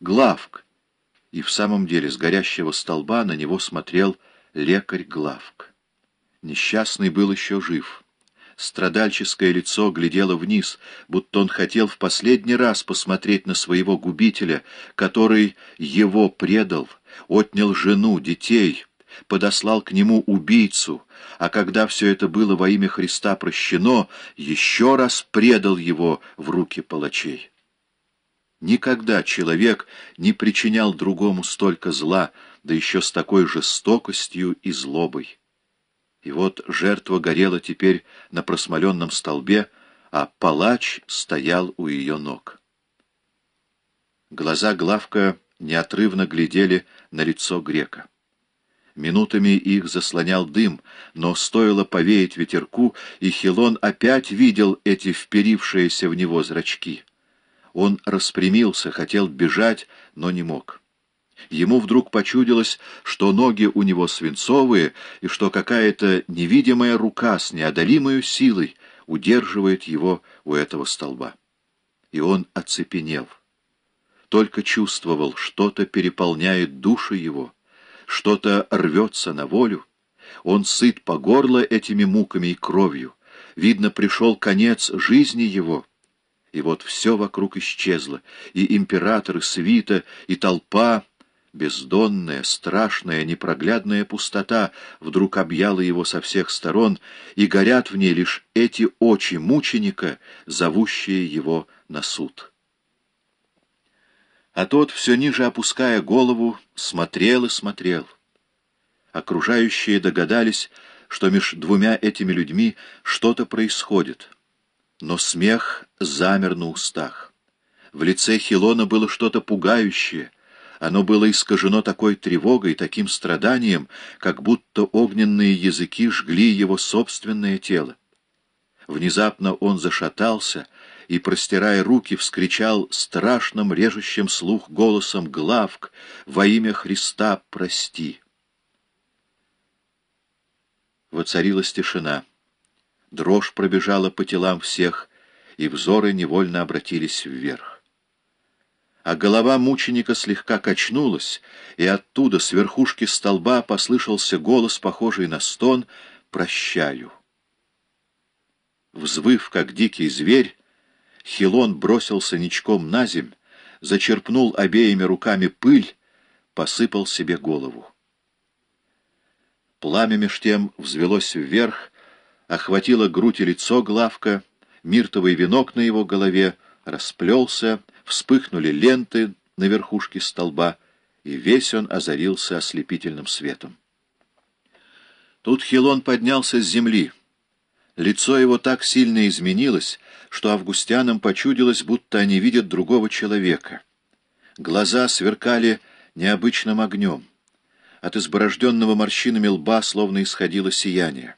Главк!» И в самом деле с горящего столба на него смотрел лекарь Главк. Несчастный был еще жив. Страдальческое лицо глядело вниз, будто он хотел в последний раз посмотреть на своего губителя, который его предал, отнял жену, детей, подослал к нему убийцу, а когда все это было во имя Христа прощено, еще раз предал его в руки палачей. Никогда человек не причинял другому столько зла, да еще с такой жестокостью и злобой. И вот жертва горела теперь на просмоленном столбе, а палач стоял у ее ног. Глаза Главка неотрывно глядели на лицо грека. Минутами их заслонял дым, но стоило повеять ветерку, и Хилон опять видел эти вперившиеся в него зрачки. Он распрямился, хотел бежать, но не мог. Ему вдруг почудилось, что ноги у него свинцовые, и что какая-то невидимая рука с неодолимой силой удерживает его у этого столба. И он оцепенел. Только чувствовал, что-то переполняет души его, что-то рвется на волю. Он сыт по горло этими муками и кровью. Видно, пришел конец жизни его — и вот все вокруг исчезло, и император, и свита, и толпа, бездонная, страшная, непроглядная пустота вдруг объяла его со всех сторон, и горят в ней лишь эти очи мученика, зовущие его на суд. А тот, все ниже опуская голову, смотрел и смотрел. Окружающие догадались, что между двумя этими людьми что-то происходит — но смех замер на устах. В лице Хилона было что-то пугающее. Оно было искажено такой тревогой, таким страданием, как будто огненные языки жгли его собственное тело. Внезапно он зашатался и, простирая руки, вскричал страшным режущим слух голосом «Главк! Во имя Христа прости!» Воцарилась тишина. Дрожь пробежала по телам всех, и взоры невольно обратились вверх. А голова мученика слегка качнулась, и оттуда, с верхушки столба, послышался голос, похожий на стон «Прощаю». Взвыв, как дикий зверь, Хилон бросился ничком на земь, зачерпнул обеими руками пыль, посыпал себе голову. Пламя меж тем взвелось вверх, охватило грудь и лицо Главка, миртовый венок на его голове расплелся, вспыхнули ленты на верхушке столба, и весь он озарился ослепительным светом. Тут Хилон поднялся с земли. Лицо его так сильно изменилось, что августянам почудилось, будто они видят другого человека. Глаза сверкали необычным огнем. От изборожденного морщинами лба словно исходило сияние.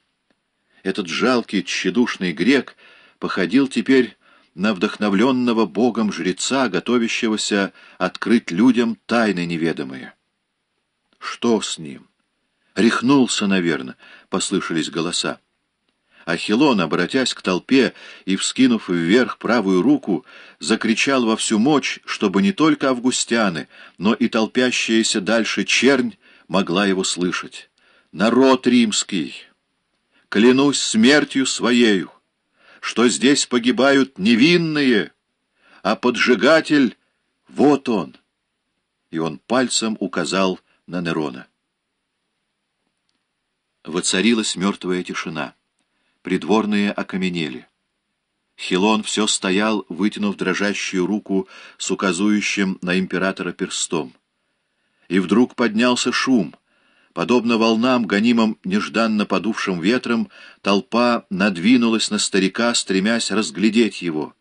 Этот жалкий, тщедушный грек походил теперь на вдохновленного Богом жреца, готовящегося открыть людям тайны неведомые. Что с ним? Рехнулся, наверное, послышались голоса. Ахилон, обратясь к толпе и вскинув вверх правую руку, закричал во всю мощь, чтобы не только августяны, но и толпящаяся дальше чернь могла его слышать. «Народ римский!» Клянусь смертью своею, что здесь погибают невинные, а поджигатель — вот он. И он пальцем указал на Нерона. Воцарилась мертвая тишина. Придворные окаменели. Хилон все стоял, вытянув дрожащую руку с указующим на императора перстом. И вдруг поднялся шум — Подобно волнам, гонимым нежданно подувшим ветром, толпа надвинулась на старика, стремясь разглядеть его.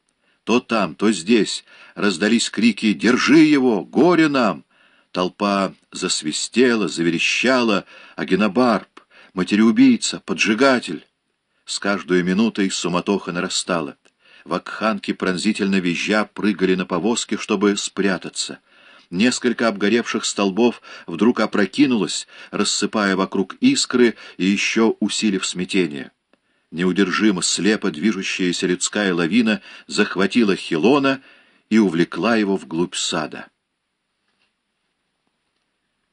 То там, то здесь раздались крики «Держи его! Горе нам!» Толпа засвистела, заверещала «Агенобарб! Матереубийца! Поджигатель!» С каждой минутой суматоха нарастала. Вакханки пронзительно визжа прыгали на повозки, чтобы спрятаться — Несколько обгоревших столбов вдруг опрокинулось, рассыпая вокруг искры и еще усилив смятение. Неудержимо слепо движущаяся людская лавина захватила Хилона и увлекла его вглубь сада.